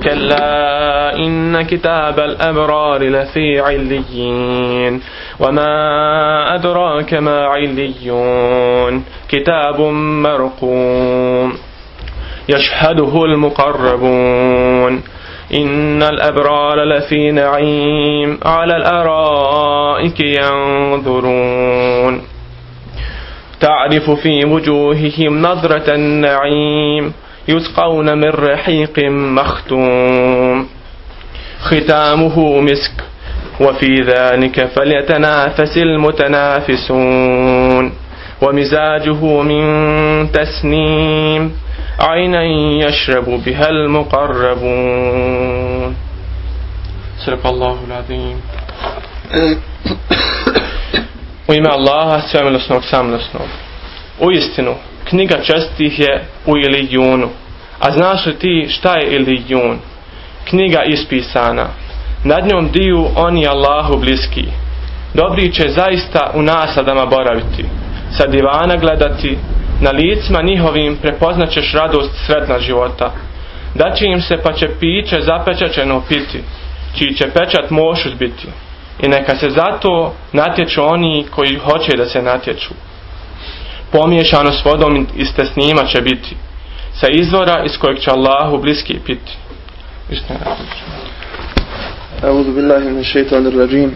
كلا إن كتاب الأبرار لفي عليين وما أدراك ما عليون كتاب مرقوم يشهده المقربون إن الأبرار لفي نعيم على الأرائك ينظرون تعرف في وجوههم نظرة النعيم يسقون من رحيق مختوم. ختامه مسك وفي ذلك فليتنافس المتنافسون. ومزاجه من تسنيم عينا يشرب بها المقربون. صدق الله العظيم. U ime Allaha svemilosnog samilosnog. U istinu, knjiga čestih je u Ilijunu. A znaš li ti šta je Ilijun? Knjiga ispisana. Nad njom diju oni Allahu bliski. Dobri će zaista u nasadama boraviti. Sa divana gledati. Na licima njihovim prepoznaćeš radost sretna života. Daće im se pa će piće zapečačeno piti. Čiji će pečat mošu zbiti i neka se zato natječu oni koji hoće da se natječu Pomiješano s vodom iz tesnima će biti, sa izvora iz kojeg će Allahu bliski piti. أعوذ بالله من الشيطان الرجيم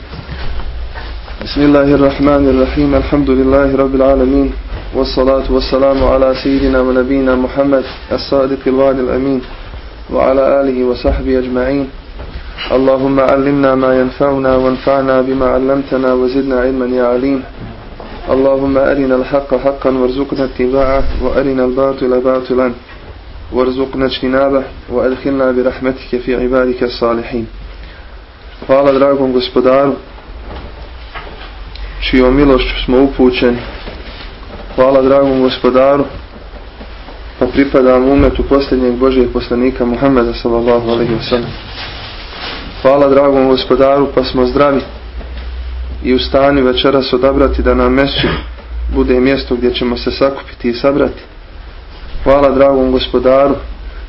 بسم الله الرحمن الرحيم الحمد لله رب العالمين والصلاة والسلام على سيدنا ونبينا محمد الصادق الوعد الأمين وعلى آله وصحبه أجمعين اللهم علمنا ما ينفعنا وانفعنا بما علمتنا وزدنا علما يا عليم اللهم أرنا الحق حقا وارزقنا اتباعه وأرنا الباطل باطلا وارزقنا اجتنابه وأدخلنا برحمتك في عبادك الصالحين Hvala dragom gospodaru čijom milošću smo upućeni. Hvala dragom gospodaru pa pripadam umetu posljednjeg Božijeg poslanika Muhammeda sallallahu alaihi wa sallam. Hvala dragom gospodaru pa smo zdravi i u stanju večeras odabrati da nam mešći bude mjesto gdje ćemo se sakupiti i sabrati. Hvala dragom gospodaru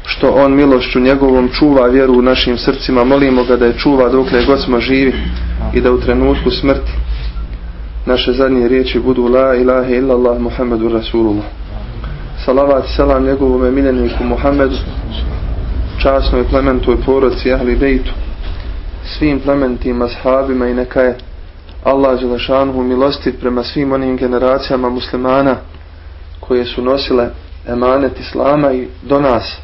što on milošću njegovom čuva vjeru u našim srcima. Molimo ga da je čuva dokle god smo živi i da u trenutku smrti naše zadnje riječi budu La ilaha illallah Muhammedu Rasulullah. Salavat i selam njegovome miljeniku Muhammedu, časnoj plementoj porodci Ahli Bejtu, svim plementima, sahabima i neka je Allah Želešanuhu milosti prema svim onim generacijama muslimana koje su nosile emanet Islama i do nas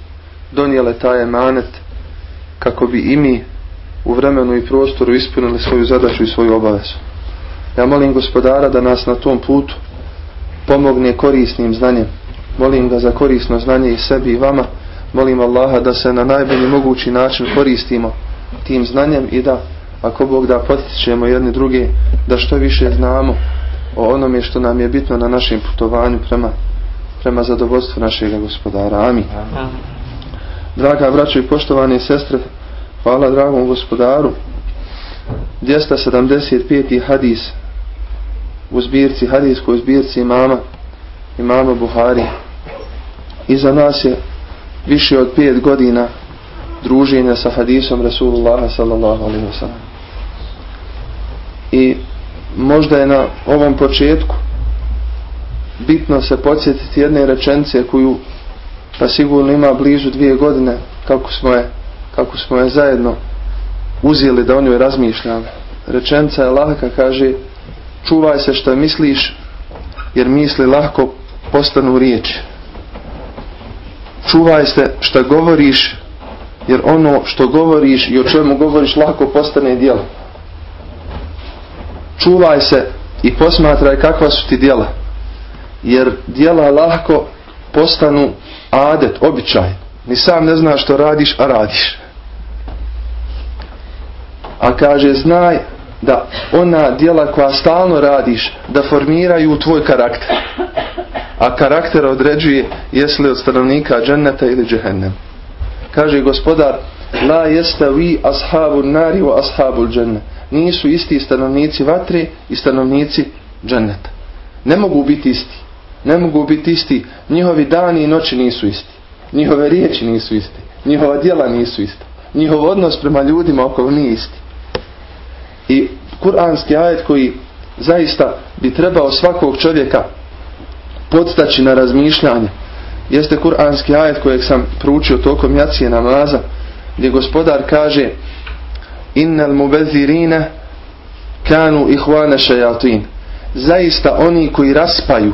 donijele taj emanet kako bi i mi u vremenu i prostoru ispunili svoju zadaću i svoju obavezu. Ja molim gospodara da nas na tom putu pomogne korisnim znanjem. Molim ga za korisno znanje i sebi i vama. Molim Allaha da se na najbolji mogući način koristimo tim znanjem i da ako Bog da potičemo jedni druge da što više znamo o onome što nam je bitno na našem putovanju prema, prema zadovoljstvu našeg gospodara. Amin. Draga braćo i poštovane sestre, hvala dragom gospodaru. 275. hadis u zbirci, hadijskoj zbirci imama, imama Buhari. Iza nas je više od pet godina druženja sa hadisom Rasulullaha sallallahu alaihi wa sallam. I možda je na ovom početku bitno se podsjetiti jedne rečence koju pa sigurno ima blizu dvije godine kako smo je, kako smo je zajedno uzeli da o njoj razmišljamo. Rečenca je lahka, kaže čuvaj se što misliš jer misli lahko postanu riječi. Čuvaj se što govoriš jer ono što govoriš i o čemu govoriš lako postane djelo. Čuvaj se i posmatraj kakva su ti djela. Jer djela lahko postanu adet, običaj. Ni sam ne znaš što radiš, a radiš. A kaže, znaj da ona djela koja stalno radiš, da formiraju tvoj karakter. A karakter određuje jesi li od stanovnika dženneta ili džehennem. Kaže gospodar, la jeste vi ashabu nari wa ashabu dženne. Nisu isti stanovnici vatre i stanovnici dženneta. Ne mogu biti isti. Ne mogu biti isti. Njihovi dani i noći nisu isti. Njihove riječi nisu isti. Njihova djela nisu ista. njihov odnos prema ljudima oko nije isti. I kuranski ajet koji zaista bi trebao svakog čovjeka podstaći na razmišljanje jeste kuranski ajet kojeg sam proučio tokom jacije namaza gdje gospodar kaže innal mubezirina kanu ihvana šajatin zaista oni koji raspaju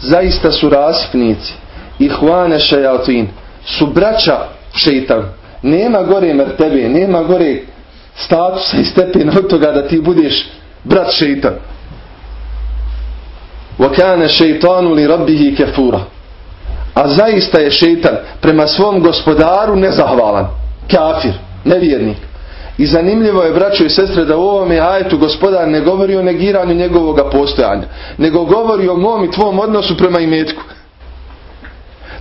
zaista su rasipnici ihvane šajatin su braća šeitan nema gore mertebe nema gore statusa i stepena od toga da ti budeš brat šeitan وَكَانَ شَيْطَانُ لِرَبِّهِ كَفُورًا A zaista je šeitan prema svom gospodaru nezahvalan. Kafir, nevjernik. I zanimljivo je, braćo i sestre, da u ovome ajetu gospodar ne govori o negiranju njegovoga postojanja, nego govori o mom i tvom odnosu prema imetku.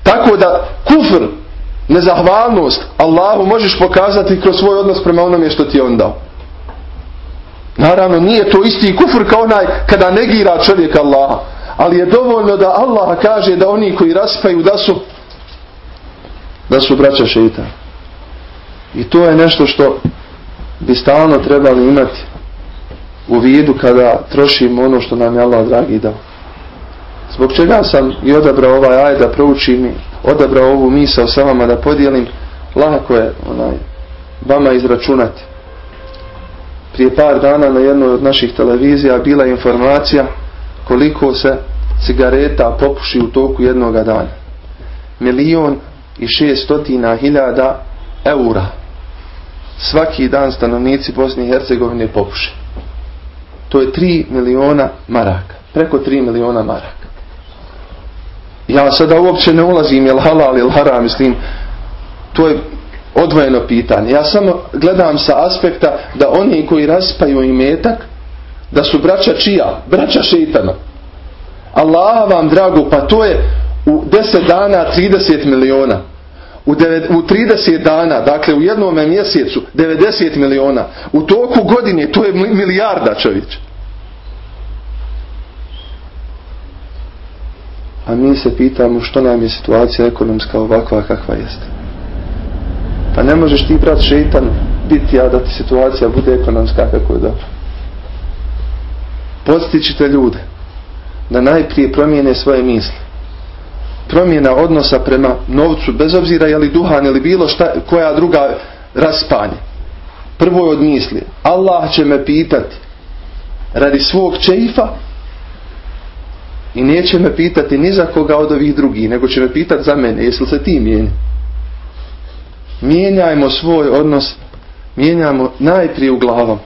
Tako da kufr, nezahvalnost Allahu možeš pokazati kroz svoj odnos prema onome što ti je on dao. Naravno nije to isti kufr kao onaj kada negira čovjek Allaha. Ali je dovoljno da Allah kaže da oni koji raspaju da su da su braća šeita. I to je nešto što bi stalno trebali imati u vidu kada trošimo ono što nam je Allah dragi dao. Zbog čega sam i odabrao ovaj aj da proučim i odabrao ovu misao sa vama da podijelim, lako je onaj, vama izračunati. Prije par dana na jednoj od naših televizija bila informacija koliko se cigareta popuši u toku jednog dana. Milion i šestotina hiljada eura. Svaki dan stanovnici Bosne i Hercegovine popuše. To je 3 miliona maraka. Preko 3 miliona maraka. Ja sada uopće ne ulazim jel halal ili haram, mislim, to je odvojeno pitanje. Ja samo gledam sa aspekta da oni koji raspaju imetak, da su braća čija? Braća šeitana. Allah vam drago, pa to je u 10 dana 30 miliona. U, devet, u 30 dana, dakle u jednom mjesecu 90 miliona. U toku godine to je milijarda čovječ. A mi se pitamo što nam je situacija ekonomska ovakva kakva jeste. Pa ne možeš ti brat šeitan biti, a da ti situacija bude ekonomska kako je dobro. Postičite ljude da najprije promijene svoje misli. Promjena odnosa prema novcu, bez obzira je li duhan ili bilo šta, koja druga raspanje. Prvo je od misli. Allah će me pitati radi svog čeifa i neće me pitati ni za koga od ovih drugih, nego će me pitati za mene, jesi se ti mijenja? Mijenjajmo svoj odnos, mijenjamo najprije u glavom.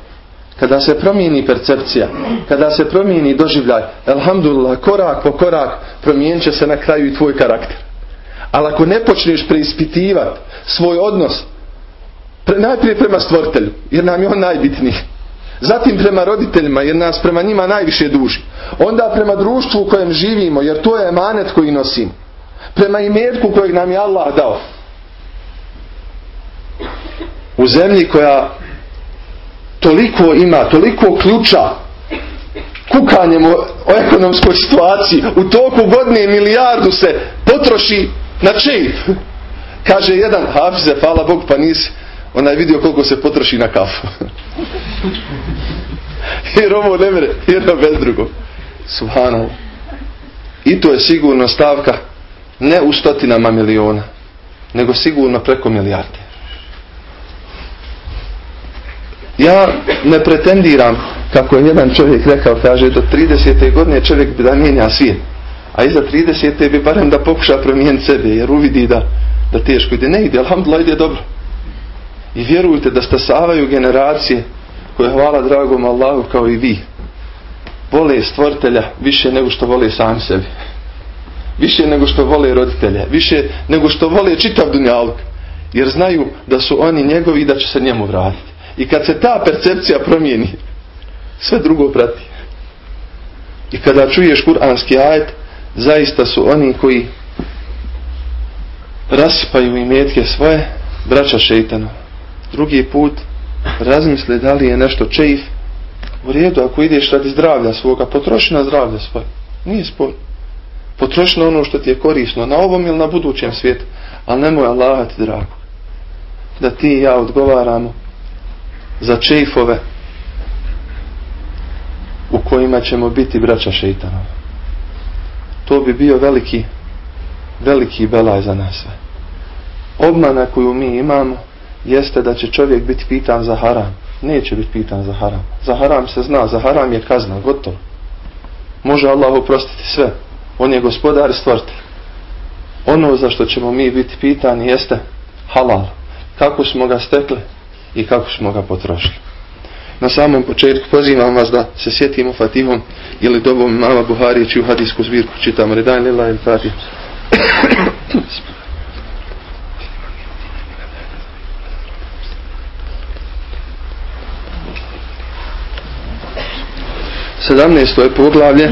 Kada se promijeni percepcija, kada se promijeni doživljaj, alhamdulillah, korak po korak promijenit će se na kraju i tvoj karakter. Ali ako ne počneš preispitivati svoj odnos, pre, najprije prema stvoritelju, jer nam je on najbitniji. Zatim prema roditeljima, jer nas prema njima najviše duži. Onda prema društvu u kojem živimo, jer to je emanet koji nosim. Prema imetku kojeg nam je Allah dao. U zemlji koja toliko ima, toliko ključa kukanjem o, o ekonomskoj situaciji. U toku godine milijardu se potroši na čejp. Kaže jedan, Hafize, hvala Bog, pa nisi onaj vidio koliko se potroši na kafu. jer ovo ne jedno bez drugog. Subhanallah. I to je sigurno stavka ne u stotinama miliona, nego sigurno preko milijarde. Ja ne pretendiram, kako je jedan čovjek rekao, kaže, do 30. godine čovjek bi da mijenja svijet. A iza 30. bi barem da pokuša promijeniti sebe, jer uvidi da, da teško ide. Ne ide, alhamdulillah ide dobro. I vjerujte da stasavaju generacije koje hvala dragom Allahu kao i vi. Vole stvoritelja više nego što vole sam sebi. Više nego što vole roditelja. Više nego što vole čitav dunjaluk. Jer znaju da su oni njegovi i da će se njemu vratiti. I kad se ta percepcija promijeni, sve drugo prati. I kada čuješ kuranski ajet, zaista su oni koji rasipaju imetke svoje, braća šeitanu. Drugi put razmisli da li je nešto čeif u redu ako ideš radi zdravlja svoga, potroši na zdravlje svoje. Nije spoj. Potroši na ono što ti je korisno, na ovom ili na budućem svijetu. Ali nemoj Allah ti drago. da ti i ja odgovaramo za čeifove u kojima ćemo biti braća šeitanova. To bi bio veliki veliki belaj za nas sve. Obmana koju mi imamo jeste da će čovjek biti pitan za haram. Neće biti pitan za haram. Za haram se zna, za haram je kazna, gotovo. Može Allah oprostiti sve. On je gospodar stvrti. Ono za što ćemo mi biti pitani jeste halal. Kako smo ga stekli i kako smo ga potrošili. Na samom početku pozivam vas da se sjetimo Fatihom ili dobom mama Buhari čiju hadijsku zbirku čitamo. Redan lila il Fatih. Sedamnesto je poglavlje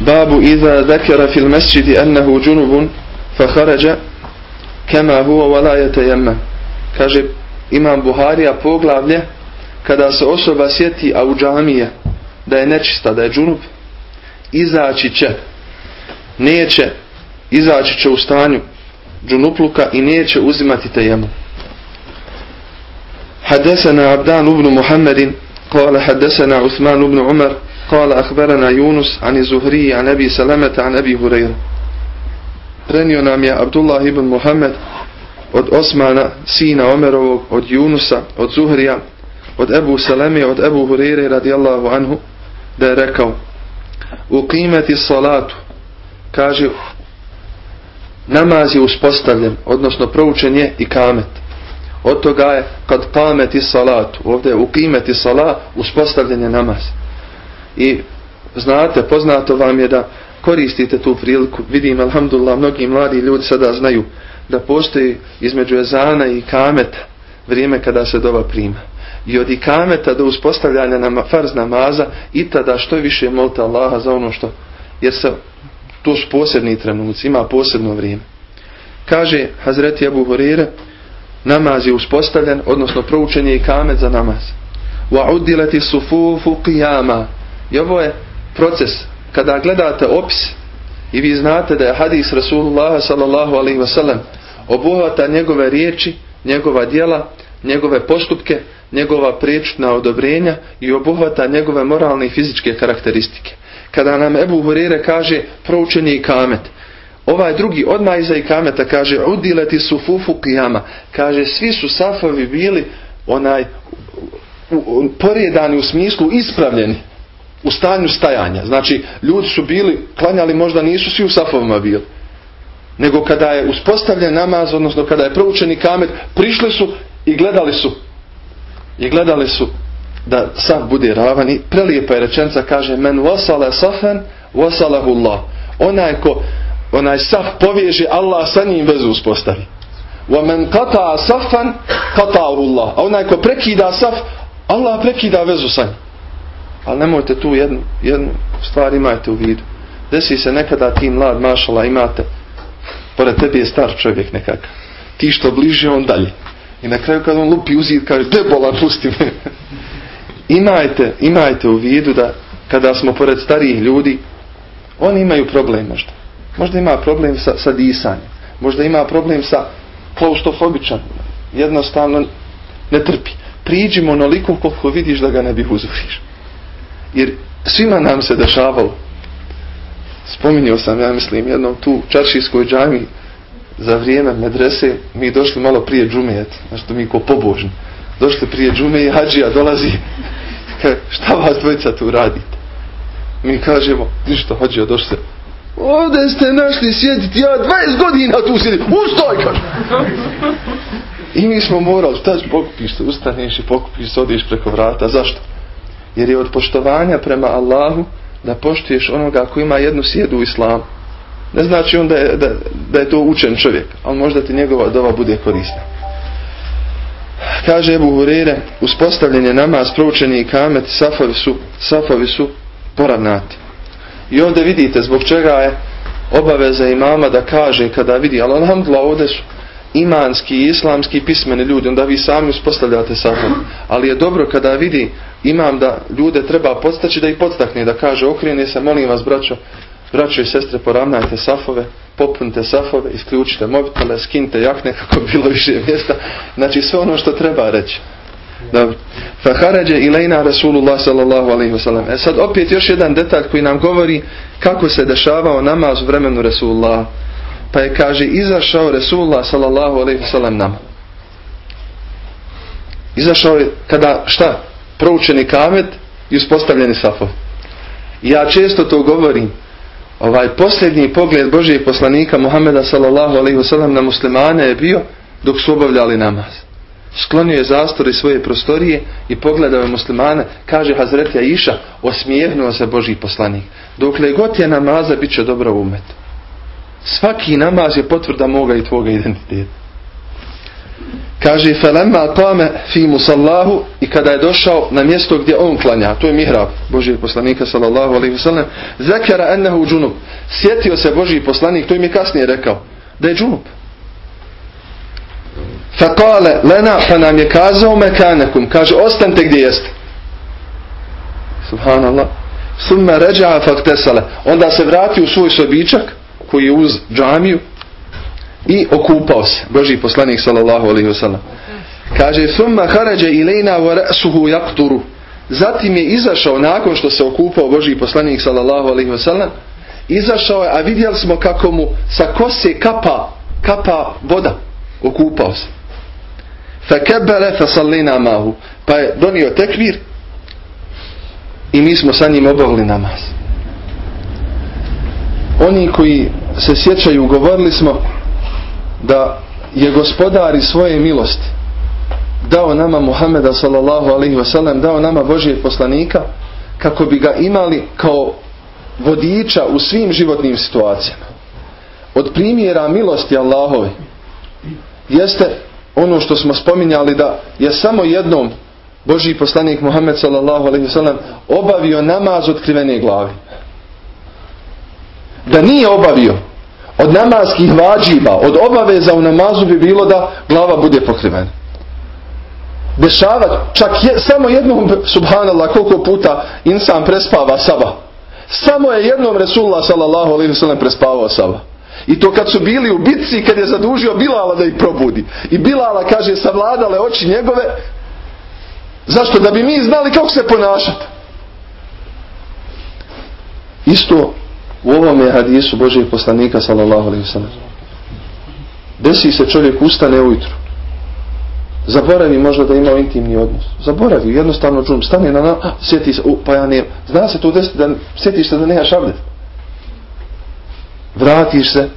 Babu iza zakara fil mesjidi ennehu džunubun fa harađa kema walajete jemme. Kaže Imam Buharija poglavlje kada se osoba sjeti a u džamije da je nečista, da je džunub izaći će neće izaći će u stanju džunupluka i neće uzimati tejemu. حدثنا عبدان بن محمد قال حدثنا عثمان بن عمر قال أخبرنا يونس عن الزهري عن أبي سلمة عن أبي هريرة Prenio nam je Abdullah ibn Muhammed od Osmana, sina Omerovog, od Junusa, od Zuhrija, od Ebu Saleme, od Ebu Hurire radijallahu anhu, da je rekao u kimeti salatu kaže namaz je uspostavljen, odnosno proučen je i kamet. Od toga je kad kamet i salatu, ovdje je u kimeti salat, uspostavljen je namaz. I znate, poznato vam je da koristite tu priliku. Vidim, alhamdulillah, mnogi mladi ljudi sada znaju da postoji između ezana i kameta vrijeme kada se dova prima. I od ikameta do uspostavljanja nama, farz namaza i tada što više molite Allaha za ono što, jer se to su posebni trenuci, ima posebno vrijeme. Kaže Hazreti Abu Hurire, namaz je uspostavljen, odnosno proučen je i kamet za namaz. Wa udilati sufufu qiyama. I ovo je proces. Kada gledate opis i vi znate da je hadis Rasulullah sallallahu alaihi wasallam obuhvata njegove riječi, njegova djela, njegove postupke, njegova priječna odobrenja i obuhvata njegove moralne i fizičke karakteristike. Kada nam Ebu Hurire kaže proučen je i kamet. Ovaj drugi odmah iza i kameta kaže udileti su fufu kijama. Kaže svi su safovi bili onaj porijedani u smislu ispravljeni u stanju stajanja. Znači ljudi su bili klanjali možda nisu svi u safovima bili. Nego kada je uspostavljen namaz, odnosno kada je proučeni kamet, prišli su i gledali su. I gledali su da sam bude ravan i prelijepa je rečenca kaže men wasala safan wasalahu Allah. Onaj ko onaj saf povježe Allah sa njim vezu uspostavi. Wa men qata safan qata'ahu. A onaj ko prekida saf Allah prekida vezu sa njim. Ali nemojte tu jednu, jednu stvar imajte u vidu. Desi se nekada ti mlad mašala imate pored tebi je star čovjek nekakav. Ti što bliže on dalje. I na kraju kad on lupi uzid kaže debola pusti me. imajte, imajte u vidu da kada smo pored starijih ljudi oni imaju problem možda. Možda ima problem sa, sa disanjem. Možda ima problem sa klaustofobičan. Jednostavno ne trpi. Priđimo onoliko koliko vidiš da ga ne bi uzuriš. Jer svima nam se dešavalo. Spominjao sam, ja mislim, jednom tu čaršijskoj džami za vrijeme medrese, mi došli malo prije džumijet, znači mi ko pobožni. Došli prije džume i hađija dolazi, šta vas dvojica tu radite? Mi kažemo, ništa, hađija došli se, ovdje ste našli sjediti, ja 20 godina tu sjedim, ustaj, kaže. I mi smo morali, šta pokupiš se, ustaneš i pokupiš se, odiš preko vrata, zašto? Jer je od poštovanja prema Allahu da poštuješ onoga ko ima jednu sjedu u islamu. Ne znači on da je, da, da je to učen čovjek, ali možda ti njegova dova bude korisna. Kaže Ebu Hurire, uspostavljen je namaz, proučeni i kamet, safovi su, safovi su poravnati. I ovdje vidite zbog čega je obaveza imama da kaže kada vidi, ali alhamdulillah ovdje su imanski islamski pismeni ljudi, onda vi sami uspostavljate safom. Ali je dobro kada vidi imam da ljude treba podstaći da ih podstakne, da kaže okrene se, molim vas braćo, Braćo i sestre, poravnajte safove, popunite safove, isključite mobitele, skinte jakne kako bi bilo više mjesta. Znači sve ono što treba reći. Dobro. Fahaređe ilajna Rasulullah sallallahu alaihi wasallam. E sad opet još jedan detalj koji nam govori kako se dešavao namaz u vremenu Rasulullah. Pa je kaže izašao Rasulullah sallallahu alaihi wasallam nama. Izašao je kada šta? Proučeni kamet i uspostavljeni safov. Ja često to govorim. Ovaj posljednji pogled Božijeg poslanika Muhameda sallallahu alaihi wasallam na muslimane je bio dok su obavljali namaz. Sklonio je zastor iz svoje prostorije i pogledao je muslimane, kaže Hazretja Iša, osmijehnuo se Božji poslanik. Dokle god je namaza, bit će dobro umet. Svaki namaz je potvrda moga i tvoga identiteta. Kaže felemma tame fi musallahu i kada je došao na mjesto gdje on klanja, to je mihrab Božijeg poslanika sallallahu alaihi wasallam, zakara ennehu džunub. Sjetio se Božji poslanik, to im je kasnije rekao, da je džunub. Fakale lena pa nam je kazao mekanekum, kaže ostanite gdje jeste. Subhanallah. Summa ređa faktesale. Onda se vrati u svoj sobičak koji je uz džamiju i okupao se. Boži poslanik sallallahu alaihi wasallam. Kaže summa harađe ilina wa ra'suhu yakturu. Zatim je izašao nakon što se okupao Boži poslanik sallallahu alaihi wasallam. Izašao je, a vidjeli smo kako mu sa kose kapa, kapa voda. Okupao se. Fekebele fasallina mahu. Pa je donio tekvir i mi smo sa njim obavili namaz. Oni koji se sjećaju, govorili smo da je gospodar iz svoje milosti dao nama Muhameda sallallahu alaihi wasallam, dao nama Božijeg poslanika kako bi ga imali kao vodiča u svim životnim situacijama. Od primjera milosti Allahove jeste ono što smo spominjali da je samo jednom Božji poslanik Muhammed sallallahu alaihi wasallam obavio namaz otkrivene glavi. Da nije obavio od namazskih vađiba, od obaveza u namazu bi bilo da glava bude pokrivena. Dešava, čak je, samo jednom, subhanallah, koliko puta insan prespava saba. Samo je jednom Resulullah sallallahu alaihi wasallam prespavao saba. I to kad su bili u bitci, kad je zadužio Bilala da ih probudi. I Bilala, kaže, savladale oči njegove. Zašto? Da bi mi znali kako se ponašati. Isto u ovome hadisu Božijeg poslanika, sallallahu alaihi sallam. Desi se čovjek ustane ujutru. Zaboravi možda da ima intimni odnos. Zaboravi, jednostavno džum, stane na na, sjeti se, pa ja ne, zna se to desiti da sjetiš se da nemaš abdest vratiš se,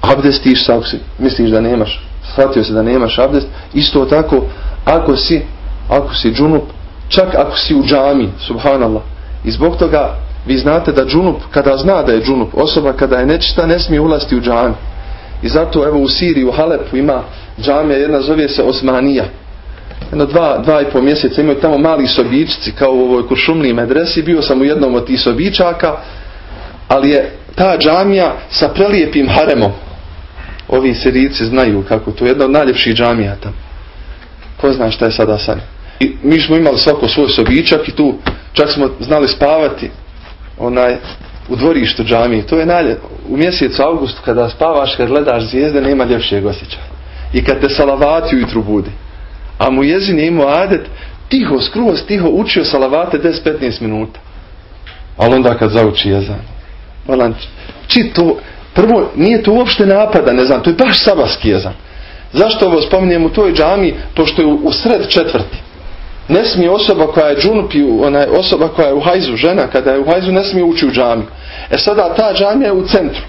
abdestiš se ako misliš da nemaš, shvatio se da nemaš abdest, isto tako ako si, ako si džunup, čak ako si u džami, subhanallah, i zbog toga vi znate da džunup, kada zna da je džunup, osoba kada je nečista ne smije ulaziti u džami. I zato evo u Siriji, u Halepu ima džamija, jedna zove se Osmanija. Jedno dva, dva i pol mjeseca imaju tamo mali sobičci kao u ovoj kuršumli medresi. Bio sam u jednom od tih sobičaka, ali je ta džamija sa prelijepim haremom. Ovi sirici znaju kako to je jedna od najljepših džamija tamo. Ko zna šta je sada sad? I mi smo imali svako svoj sobičak i tu čak smo znali spavati onaj u dvorištu džamije. To je najljep. U mjesecu augustu kada spavaš, kad gledaš zvijezde, nema ljepšijeg osjećaja. I kad te salavati ujutru budi. A mu jezin je imao adet, tiho, skroz tiho, učio salavate 10-15 minuta. Ali onda kad zauči jezan, Volan, či to, prvo, nije to uopšte napada, ne znam, to je baš sabaski jezan. Zašto ovo spominjem u toj džami? Pošto je u, u sred četvrti. Ne smije osoba koja je džunupi, je osoba koja je u hajzu, žena kada je u hajzu, ne smije ući u džami. E sada ta džamija je u centru.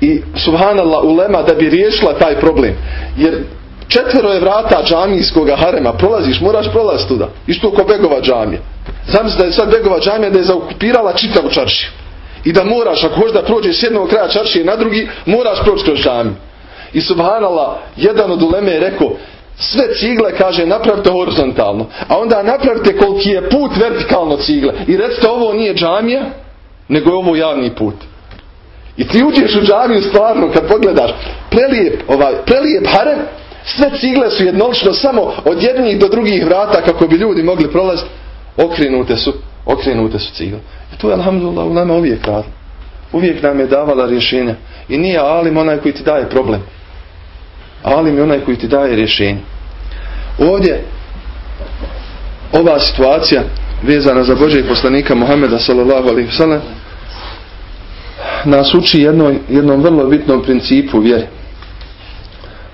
I subhanallah ulema da bi riješila taj problem. Jer četvero je vrata džamijskog harema, prolaziš, moraš prolaziti tuda. Isto ko Begova džamija. Zamisli da je sad Begova džamija da je zaokupirala čitavu čaršiju i da moraš, ako hoćeš da prođeš s jednog kraja čaršije na drugi, moraš proći kroz džamiju. I subhanallah, jedan od uleme je rekao, sve cigle, kaže, napravite horizontalno. A onda napravite koliki je put vertikalno cigle. I recite, ovo nije džamija, nego je ovo javni put. I ti uđeš u džamiju stvarno, kad pogledaš, prelijep, ovaj, prelijep harem, sve cigle su jednolično samo od jednih do drugih vrata kako bi ljudi mogli prolaziti, okrenute su, okrenute su cigle. I to je, alhamdulillah, u nama uvijek radilo. uvijek nam je davala rješenja. I nije alim onaj koji ti daje problem. Alim je onaj koji ti daje rješenje. Ovdje ova situacija vezana za Božeg poslanika Muhameda sallallahu alaihi wasallam nas uči jednom, jednom vrlo bitnom principu vjere.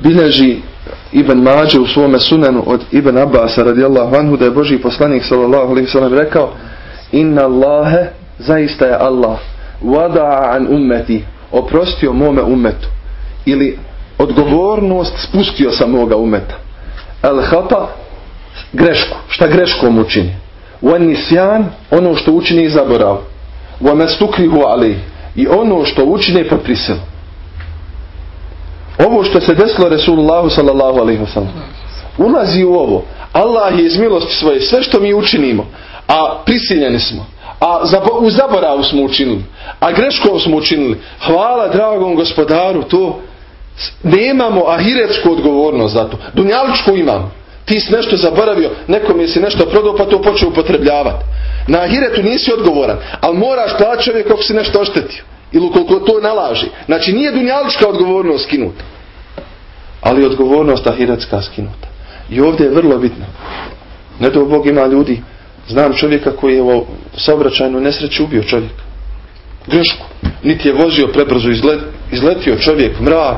Bileži Ibn Mađe u svome sunenu od Ibn Abbas radijallahu anhu da je Boži poslanik sallallahu alaihi wasallam rekao Inna Allahe zaista je Allah wada'a an ummeti oprostio mome umetu ili odgovornost spustio sa moga umeta al hata grešku šta greškom učini wa nisjan ono što učini i zaborav. Wa mastukrihu ali i ono što učini pod ovo što se desilo Resulullahu sallallahu alaihi wasallam ulazi u ovo. Allah je iz milosti svoje sve što mi učinimo a prisiljeni smo a u zaboravu smo učinili a greškom smo učinili. Hvala dragom gospodaru to nemamo ahiretsku odgovornost za to. Dunjaličku imamo ti si nešto zaboravio nekom je si nešto prodao pa to počeo upotrebljavati na ahiretu nisi odgovoran ali moraš plaći čovjek ako si nešto oštetio ili ukoliko to nalaži. Znači nije dunjalička odgovornost skinuta ali odgovornost ahiretska skinuta. I ovdje je vrlo bitno. Ne do Bog ima ljudi. Znam čovjeka koji je u saobraćajnoj nesreći ubio čovjeka. Grešku. Niti je vozio prebrzo, izlet, izletio čovjek, mrak.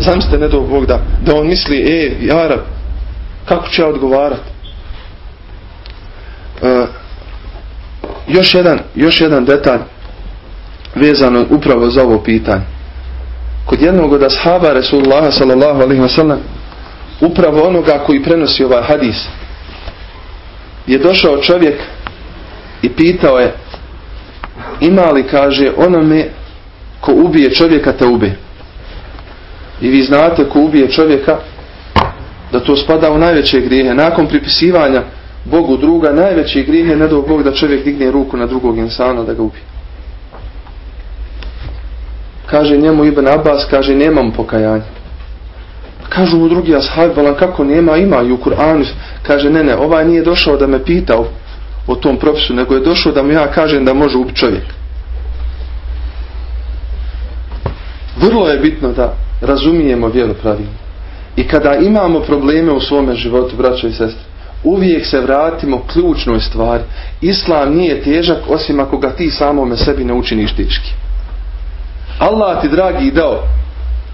Zamislite, ne do Bog da, da on misli, e, jara, kako će ja odgovarati? E, još, jedan, još jedan detalj vezano upravo za ovo pitanje. Kod jednog od ashaba Resulullah sallallahu alaihi wa sallam upravo onoga koji prenosi ovaj hadis je došao čovjek i pitao je ima li kaže onome ko ubije čovjeka te ube i vi znate ko ubije čovjeka da to spada u najveće grijehe nakon pripisivanja Bogu druga najveći grijeh je ne do Bog da čovjek digne ruku na drugog insana da ga ubije kaže njemu Ibn Abbas kaže nemam pokajanja Kažu mu drugi ashabi, volan kako nema, ima i u Kur'anu. Kaže, ne, ne, ovaj nije došao da me pita o, o tom propisu, nego je došao da mu ja kažem da može ubiti čovjek. Vrlo je bitno da razumijemo vjeru pravilno. I kada imamo probleme u svome životu, braćo i sestre, uvijek se vratimo ključnoj stvari. Islam nije težak osim ako ga ti samome sebi ne učiniš teški. Allah ti dragi dao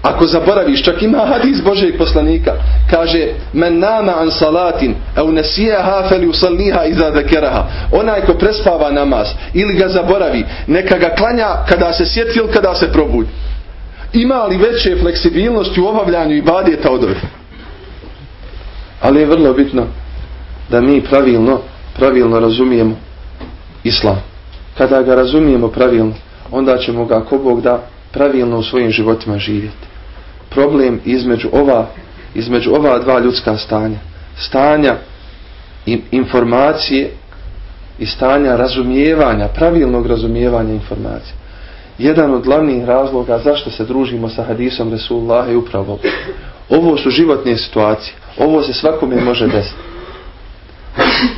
Ako zaboraviš, čak ima hadis Božeg poslanika, kaže men nama an salatin au nasijaha fel usalliha iza dakeraha. Onaj ko prespava namaz ili ga zaboravi, neka ga klanja kada se sjeti ili kada se probudi. Ima li veće fleksibilnosti u obavljanju ibadeta od ove? Ali je vrlo bitno da mi pravilno, pravilno razumijemo islam. Kada ga razumijemo pravilno, onda ćemo ga ako Bog da pravilno u svojim životima živjeti. Problem između ova, između ova dva ljudska stanja. Stanja informacije i stanja razumijevanja, pravilnog razumijevanja informacije. Jedan od glavnih razloga zašto se družimo sa hadisom Resulullah je upravo ovo su životne situacije. Ovo se svakome može desiti.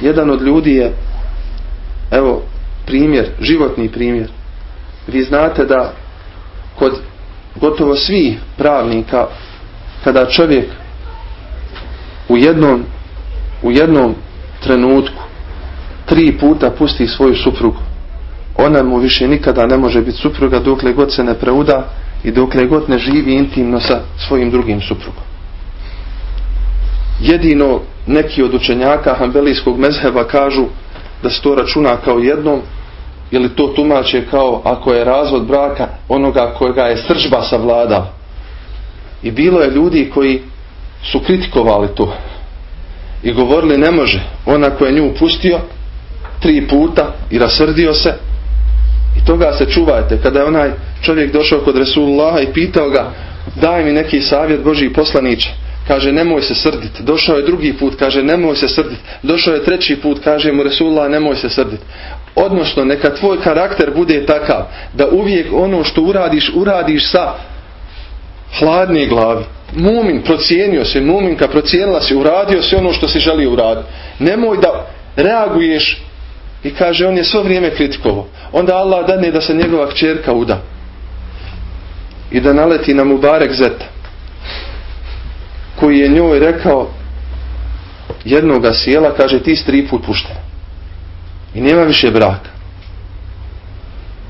Jedan od ljudi je evo primjer, životni primjer. Vi znate da kod gotovo svi pravnika kada čovjek u jednom u jednom trenutku tri puta pusti svoju suprugu ona mu više nikada ne može biti supruga dokle god se ne preuda i dokle god ne živi intimno sa svojim drugim suprugom jedino neki od učenjaka Hanbelijskog mezheba kažu da se to računa kao jednom ili to tumače kao ako je razvod braka onoga kojega je sržba savladao. I bilo je ljudi koji su kritikovali to i govorili ne može. Ona koja je nju pustio tri puta i rasrdio se i toga se čuvajte. Kada je onaj čovjek došao kod Resulullaha i pitao ga daj mi neki savjet Božiji poslaniće kaže nemoj se srditi. Došao je drugi put, kaže nemoj se srditi. Došao je treći put, kaže mu Resulullah nemoj se srditi. Odnosno, neka tvoj karakter bude takav da uvijek ono što uradiš, uradiš sa hladne glavi. Mumin procijenio se, muminka procijenila se, uradio se ono što se želi uraditi. Nemoj da reaguješ I kaže, on je svo vrijeme kritikovo. Onda Allah dadne da se njegova kćerka uda. I da naleti na Mubarek Zeta. Koji je njoj rekao jednoga sjela, kaže, ti si tri put pušten. I nema više braka.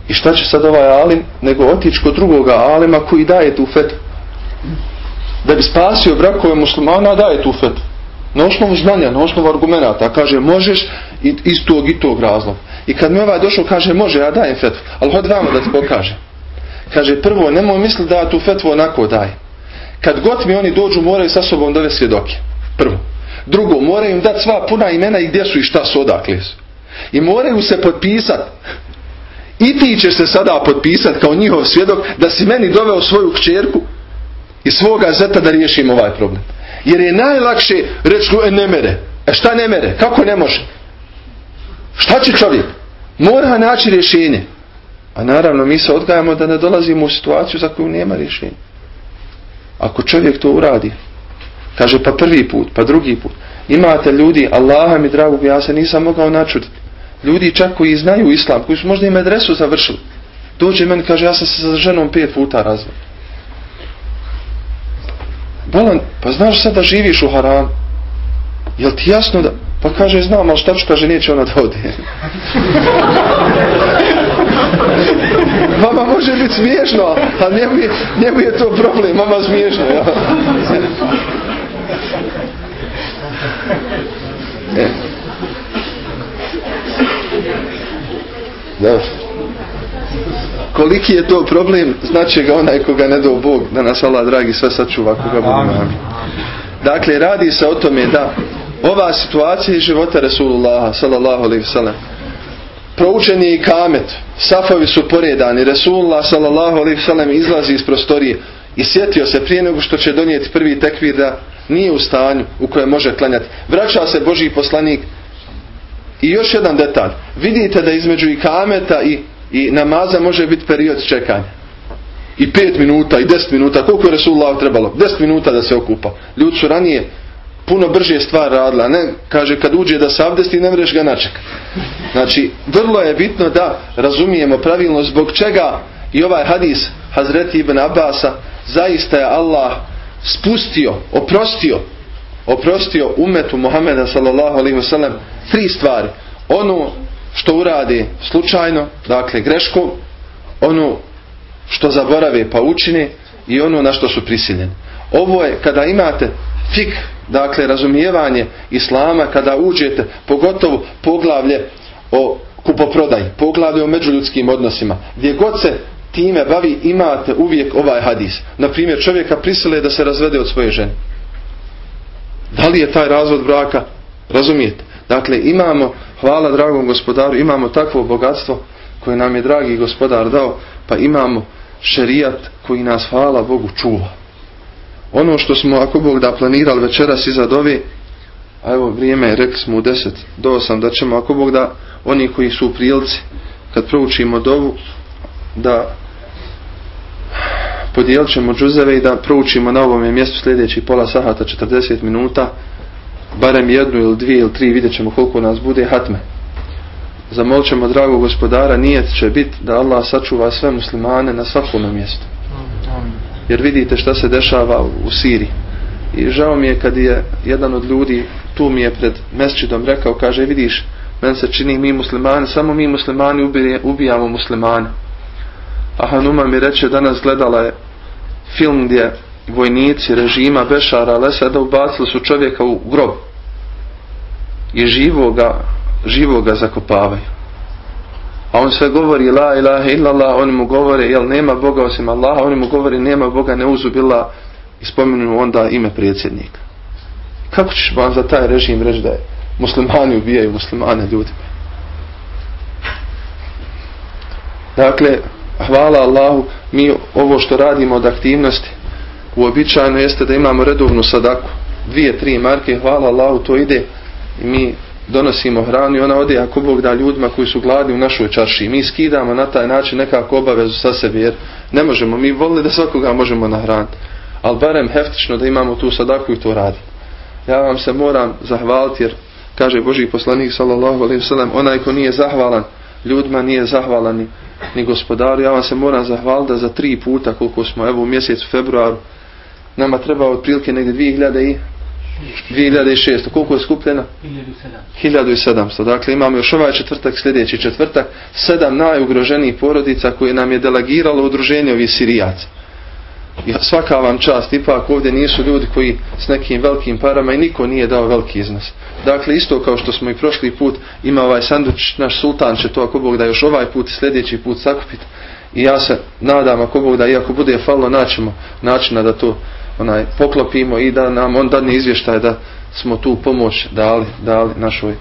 I šta će sad ovaj alim, nego otići kod drugoga alima koji daje tu fetu. Da bi spasio brakove muslimana, daje tu fetu. Na osnovu znanja, na osnovu argumenta. Kaže, možeš iz tog i tog razloga. I kad mi ovaj došao, kaže, može, ja dajem fetvu. Ali hod vama da ti pokaže. Kaže, prvo, nemoj misliti da tu fetvu onako dajem. Kad god mi oni dođu, moraju sa sobom dove svjedoke. Prvo. Drugo, moraju im dati sva puna imena i gdje su i šta su, odakle su. I moraju se potpisati. I ti ćeš se sada potpisati kao njihov svjedok da si meni doveo svoju kćerku i svoga zeta da riješim ovaj problem. Jer je najlakše reći e, ne mere. E šta ne mere? Kako ne može? Šta će čovjek? Mora naći rješenje. A naravno mi se odgajamo da ne dolazimo u situaciju za koju nema rješenja. Ako čovjek to uradi, kaže pa prvi put, pa drugi put. Imate ljudi, Allaha mi drago, ja se nisam mogao načuditi. Ljudi čak koji znaju islam, koji su možda i medresu završili. Dođe meni kaže ja sam se sa ženom pet puta razvoj. Bolan, pa znaš sad da živiš u haram? Jel ti jasno da... Pa kaže, znam, ali šta ću, kaže, neće ona da ode. Vama može biti smiješno, a njemu je, njemu je to problem, mama smiješno. Ja. E. Da. Koliki je to problem, znači ga onaj koga ne do Bog, da nas Allah dragi sve sačuva koga budemo. Dakle, radi se o tome da ova situacija iz života Resulullah sallallahu alaihi sallam proučen je i kamet. Safovi su poredani. Resulullah sallallahu alaihi sallam izlazi iz prostorije i sjetio se prije nego što će donijeti prvi tekvir da nije u stanju u kojem može klanjati. Vraća se Boži poslanik. I još jedan detalj. Vidite da između i kameta i, i namaza može biti period čekanja i pet minuta i deset minuta koliko je Resulullah trebalo deset minuta da se okupa ljudi su ranije puno brže stvar radila. Ne, kaže, kad uđe da se abdesti, ne mreš ga načekati. Znači, vrlo je bitno da razumijemo pravilno zbog čega i ovaj hadis Hazreti ibn Abasa zaista je Allah spustio, oprostio oprostio umetu Muhameda sallallahu tri stvari. Ono što urade slučajno, dakle greškom, ono što zaborave pa učine i ono na što su prisiljeni. Ovo je kada imate fik, dakle razumijevanje islama kada uđete, pogotovo poglavlje o kupoprodaji, poglavlje o međuljudskim odnosima, gdje god se time bavi imate uvijek ovaj hadis. Na primjer čovjeka prisile da se razvede od svoje žene. Da li je taj razvod braka? Razumijete? Dakle imamo, hvala dragom gospodaru, imamo takvo bogatstvo koje nam je dragi gospodar dao, pa imamo šerijat koji nas hvala Bogu čuva. Ono što smo ako Bog da planirali večeras iza dove a evo vrijeme je rekli smo u 10 do 8 da ćemo ako Bog da oni koji su u prilici kad proučimo dovu da podijelit ćemo džuzeve i da proučimo na ovom mjestu sljedeći pola sahata 40 minuta barem jednu ili dvije ili tri vidjet ćemo koliko nas bude hatme zamolit ćemo drago gospodara nijet će biti da Allah sačuva sve muslimane na svakom mjestu jer vidite šta se dešava u Siriji. I žao mi je kad je jedan od ljudi tu mi je pred mesčidom rekao, kaže vidiš, men se čini mi muslimani, samo mi muslimani ubije, ubijamo muslimane. A Hanuma mi reče danas gledala je film gdje vojnici režima Bešara Lesada ubacili su čovjeka u grob i živoga, živoga zakopavaju. A on sve govori la ilaha illallah, oni mu govore jel nema Boga osim Allaha, oni mu govori nema Boga ne uzubila i spomenu onda ime predsjednika. Kako ćeš vam za taj režim reći da je muslimani ubijaju muslimane ljudi? Dakle, hvala Allahu, mi ovo što radimo od aktivnosti uobičajeno jeste da imamo redovnu sadaku. Dvije, tri marke, hvala Allahu, to ide i mi donosimo hranu i ona ode ako Bog da ljudima koji su gladni u našoj čarši. Mi skidamo na taj način nekako obavezu sa sebi jer ne možemo. Mi volili da svakoga možemo nahraniti. Ali barem heftično da imamo tu sadaku i to radi. Ja vam se moram zahvaliti jer kaže Boži poslanik sallallahu alaihi wasallam onaj ko nije zahvalan ljudima nije zahvalan ni, ni gospodaru ja vam se moram zahvaliti da za tri puta koliko smo evo u mjesecu februaru nama treba otprilike negdje 2000 i 2600. Koliko je skupljeno? 1700. Dakle, imamo još ovaj četvrtak, sljedeći četvrtak, sedam najugroženijih porodica koje nam je delegiralo udruženje ovih Sirijaca. I svaka vam čast, ipak ovdje nisu ljudi koji s nekim velikim parama i niko nije dao veliki iznos. Dakle, isto kao što smo i prošli put, ima ovaj sanduč, naš sultan će to ako Bog da još ovaj put sljedeći put sakupiti. I ja se nadam ako Bog da iako bude fallo naćemo načina da to onaj poklopimo i da nam on dadne izvještaj da smo tu pomoć dali, dali našoj,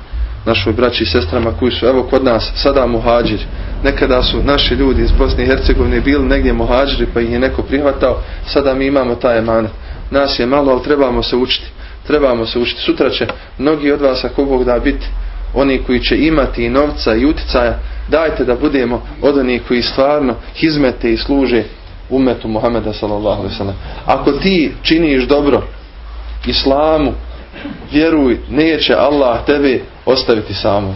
našoj braći i sestrama koji su evo kod nas sada muhađiri. Nekada su naši ljudi iz Bosne i Hercegovine bili negdje muhađiri pa ih je neko prihvatao, sada mi imamo taj emanet. Nas je malo, ali trebamo se učiti. Trebamo se učiti. Sutra će mnogi od vas ako Bog da biti oni koji će imati i novca i uticaja, dajte da budemo od onih koji stvarno hizmete i služe umetu Muhameda sallallahu alaihi sallam. Ako ti činiš dobro islamu, vjeruj, neće Allah tebe ostaviti samo.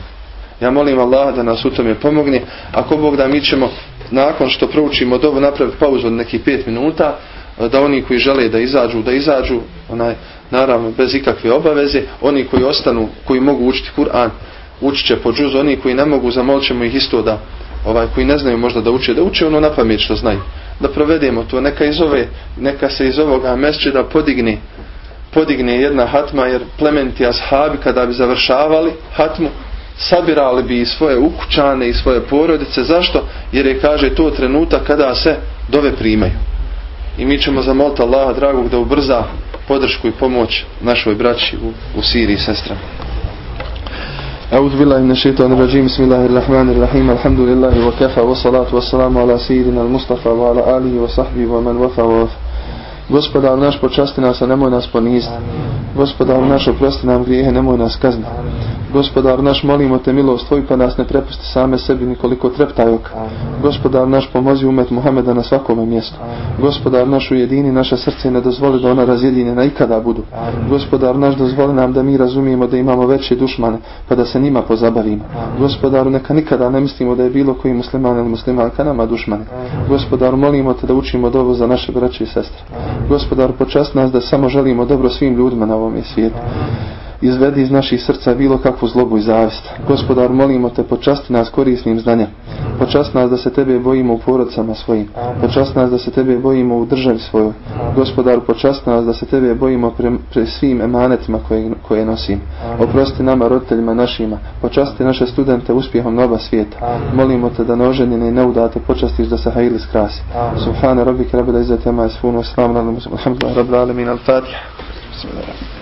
Ja molim Allah da nas u tome pomogne. Ako Bog da mi ćemo nakon što proučimo dobro napraviti pauzu od nekih pet minuta, da oni koji žele da izađu, da izađu, onaj, naravno bez ikakve obaveze, oni koji ostanu, koji mogu učiti Kur'an, učit će po džuzu, oni koji ne mogu, zamolit ćemo ih isto da, ovaj, koji ne znaju možda da uče, da uče ono na pamet što znaju da provedemo to. Neka, iz ove, neka se iz ovoga da podigne, podigne jedna hatma jer plementi ashabi kada bi završavali hatmu sabirali bi i svoje ukućane i svoje porodice. Zašto? Jer je kaže to trenutak kada se dove primaju. I mi ćemo zamoliti Allaha dragog da ubrza podršku i pomoć našoj braći u, u Siriji i sestrama. أعوذ بالله من الشيطان الرجيم بسم الله الرحمن الرحيم الحمد لله وكفى والصلاة والسلام على سيدنا المصطفى وعلى آله وصحبه ومن وفى وفى Gospodar naš počasti nas, a nemoj nas poniziti. Gospodar naš oprosti nam grijehe, nemoj nas kazniti. Gospodar naš molimo te milost tvoj pa nas ne prepusti same sebi nikoliko treptaj oka. Gospodar naš pomozi umet Muhameda na svakome mjestu. Gospodar naš ujedini naše srce ne dozvoli da ona razjedinjena ikada budu. Gospodar naš dozvoli nam da mi razumijemo da imamo veće dušmane pa da se njima pozabavimo. Gospodaru neka nikada ne mislimo da je bilo koji musliman ili muslimanka nama dušmane. Gospodaru molimo te da učimo dovu za naše braće i sestre. Gospodar počast nas da samo želimo dobro svim ljudima na ovom svijetu izvedi iz naših srca bilo kakvu zlobu i zavist. Gospodar, molimo te, počasti nas korisnim znanjem. Počasti nas da se tebe bojimo u porodcama svojim. Počasti nas da se tebe bojimo u državi svojoj. Gospodar, počasti nas da se tebe bojimo pre, pre svim emanetima koje, koje nosim. Oprosti nama, roditeljima našima. Počasti naše studente uspjehom nova svijeta. Molimo te da noženjene i neudate počastiš da se hajili skrasi. Subhane rabbike rabbil izzati amma yasifun wa salamun alal mursalin. Alhamdulillah rabbil alamin. Al-Fatiha.